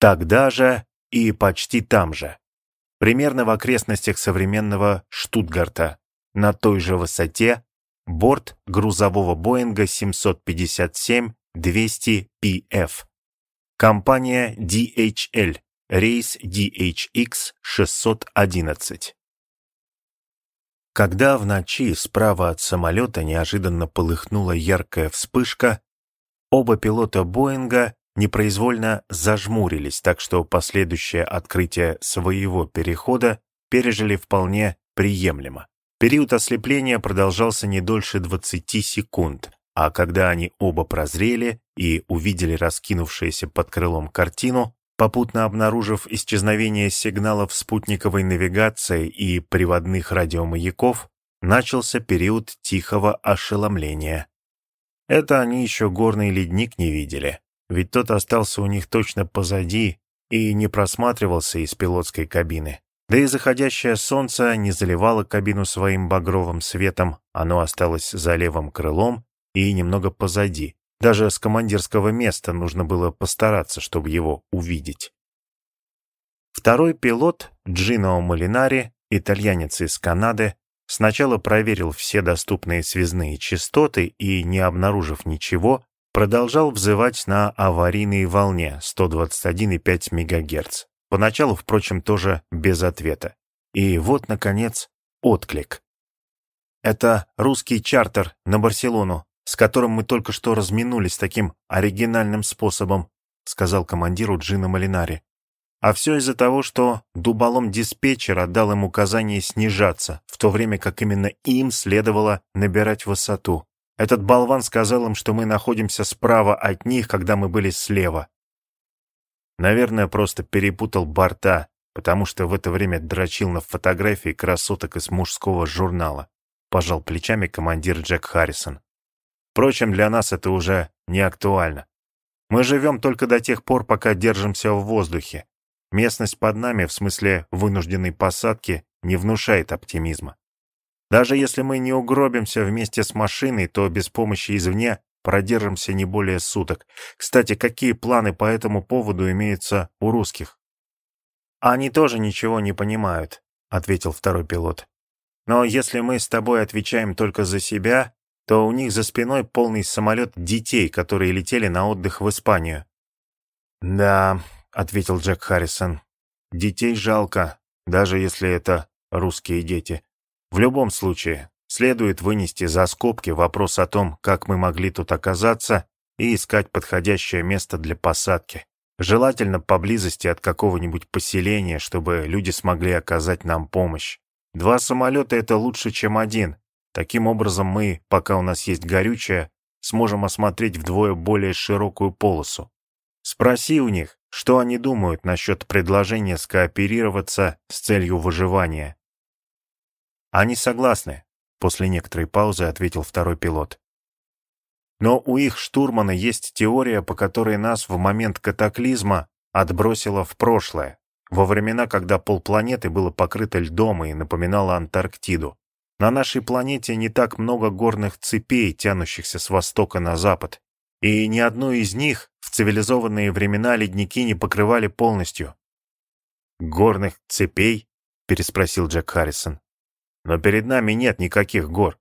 Тогда же и почти там же. Примерно в окрестностях современного Штутгарта, на той же высоте, борт грузового Боинга 757-200 PF. Компания DHL, рейс DHX-611. Когда в ночи справа от самолета неожиданно полыхнула яркая вспышка, оба пилота Боинга непроизвольно зажмурились, так что последующее открытие своего перехода пережили вполне приемлемо. Период ослепления продолжался не дольше 20 секунд, а когда они оба прозрели и увидели раскинувшуюся под крылом картину, попутно обнаружив исчезновение сигналов спутниковой навигации и приводных радиомаяков, начался период тихого ошеломления. Это они еще горный ледник не видели ведь тот остался у них точно позади и не просматривался из пилотской кабины. Да и заходящее солнце не заливало кабину своим багровым светом, оно осталось за левым крылом и немного позади. Даже с командирского места нужно было постараться, чтобы его увидеть. Второй пилот, Джино Малинари, итальянец из Канады, сначала проверил все доступные связные частоты и, не обнаружив ничего, продолжал взывать на аварийной волне 121,5 МГц. Поначалу, впрочем, тоже без ответа. И вот, наконец, отклик. Это русский чартер на Барселону, с которым мы только что разминулись таким оригинальным способом, сказал командиру Джина Малинари. А все из-за того, что дуболом диспетчера дал им указание снижаться, в то время как именно им следовало набирать высоту. Этот болван сказал им, что мы находимся справа от них, когда мы были слева. Наверное, просто перепутал борта, потому что в это время дрочил на фотографии красоток из мужского журнала. Пожал плечами командир Джек Харрисон. Впрочем, для нас это уже не актуально. Мы живем только до тех пор, пока держимся в воздухе. Местность под нами, в смысле вынужденной посадки, не внушает оптимизма. Даже если мы не угробимся вместе с машиной, то без помощи извне продержимся не более суток. Кстати, какие планы по этому поводу имеются у русских? Они тоже ничего не понимают, ответил второй пилот. Но если мы с тобой отвечаем только за себя, то у них за спиной полный самолет детей, которые летели на отдых в Испанию. «Да», — ответил Джек Харрисон, — «детей жалко, даже если это русские дети. В любом случае, следует вынести за скобки вопрос о том, как мы могли тут оказаться, и искать подходящее место для посадки. Желательно поблизости от какого-нибудь поселения, чтобы люди смогли оказать нам помощь. Два самолета — это лучше, чем один. Таким образом, мы, пока у нас есть горючее, сможем осмотреть вдвое более широкую полосу. Спроси у них, что они думают насчет предложения скооперироваться с целью выживания. «Они согласны», — после некоторой паузы ответил второй пилот. «Но у их штурмана есть теория, по которой нас в момент катаклизма отбросило в прошлое, во времена, когда полпланеты было покрыто льдом и напоминало Антарктиду. На нашей планете не так много горных цепей, тянущихся с востока на запад, и ни одну из них в цивилизованные времена ледники не покрывали полностью. «Горных цепей?» — переспросил Джек Харрисон. Но перед нами нет никаких гор.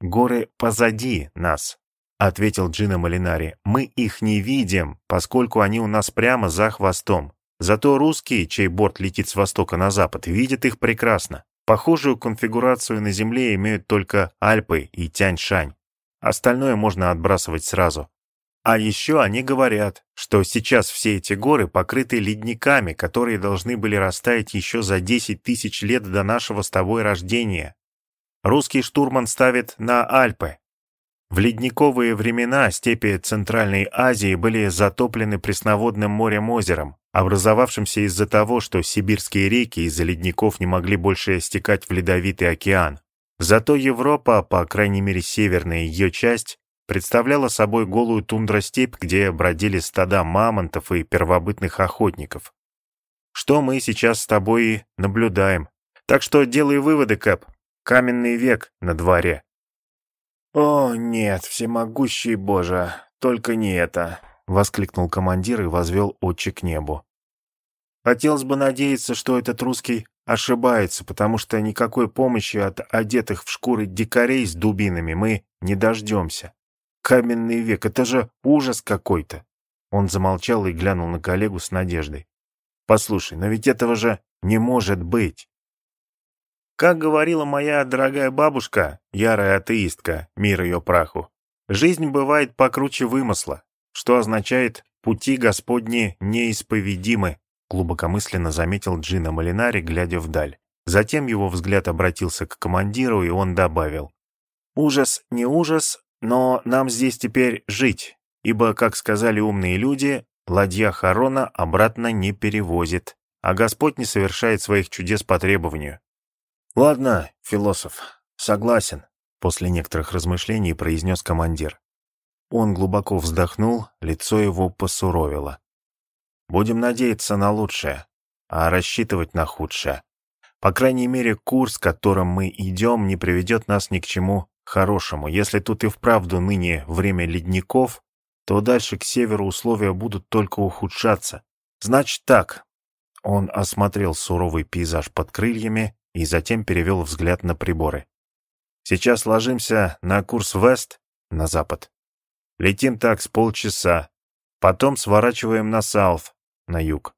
Горы позади нас, ответил Джина Малинари. Мы их не видим, поскольку они у нас прямо за хвостом. Зато русские, чей борт летит с востока на запад, видят их прекрасно. Похожую конфигурацию на Земле имеют только Альпы и Тянь-Шань. Остальное можно отбрасывать сразу. А еще они говорят, что сейчас все эти горы покрыты ледниками, которые должны были растаять еще за 10 тысяч лет до нашего с тобой рождения. Русский штурман ставит на Альпы. В ледниковые времена степи Центральной Азии были затоплены пресноводным морем-озером, образовавшимся из-за того, что сибирские реки из-за ледников не могли больше стекать в ледовитый океан. Зато Европа, по крайней мере северная ее часть, представляла собой голую тундростепь, где бродили стада мамонтов и первобытных охотников. Что мы сейчас с тобой и наблюдаем. Так что делай выводы, Кэп. Каменный век на дворе. О, нет, всемогущий Боже, только не это. — воскликнул командир и возвел очи к небу. «Хотелось бы надеяться, что этот русский ошибается, потому что никакой помощи от одетых в шкуры дикарей с дубинами мы не дождемся. Каменный век — это же ужас какой-то!» Он замолчал и глянул на коллегу с надеждой. «Послушай, но ведь этого же не может быть!» Как говорила моя дорогая бабушка, ярая атеистка, мир ее праху, жизнь бывает покруче вымысла, что означает «пути Господни неисповедимы», глубокомысленно заметил Джина Малинари, глядя вдаль. Затем его взгляд обратился к командиру, и он добавил. «Ужас не ужас, но нам здесь теперь жить, ибо, как сказали умные люди, ладья Харона обратно не перевозит, а Господь не совершает своих чудес по требованию. «Ладно, философ, согласен», — после некоторых размышлений произнес командир. Он глубоко вздохнул, лицо его посуровило. «Будем надеяться на лучшее, а рассчитывать на худшее. По крайней мере, курс, которым мы идем, не приведет нас ни к чему хорошему. Если тут и вправду ныне время ледников, то дальше к северу условия будут только ухудшаться. Значит так». Он осмотрел суровый пейзаж под крыльями, и затем перевел взгляд на приборы. «Сейчас ложимся на курс Вест, на запад. Летим так с полчаса, потом сворачиваем на Саут, на юг.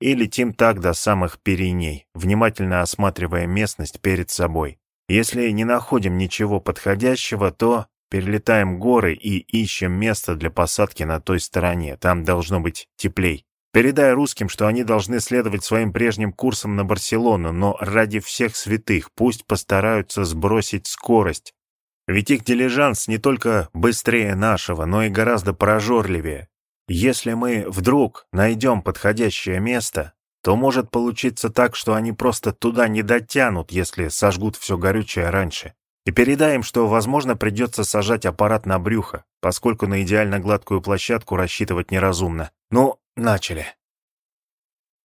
И летим так до самых Пиреней, внимательно осматривая местность перед собой. Если не находим ничего подходящего, то перелетаем горы и ищем место для посадки на той стороне, там должно быть теплей. Передай русским, что они должны следовать своим прежним курсам на Барселону, но ради всех святых пусть постараются сбросить скорость. Ведь их дилижанс не только быстрее нашего, но и гораздо прожорливее. Если мы вдруг найдем подходящее место, то может получиться так, что они просто туда не дотянут, если сожгут все горючее раньше. И передай что, возможно, придется сажать аппарат на брюхо, поскольку на идеально гладкую площадку рассчитывать неразумно. Ну, начали.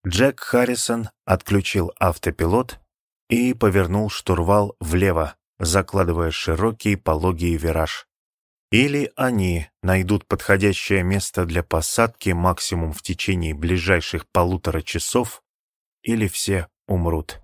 Джек Харрисон отключил автопилот и повернул штурвал влево, закладывая широкий пологий вираж. Или они найдут подходящее место для посадки максимум в течение ближайших полутора часов, или все умрут.